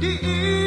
Die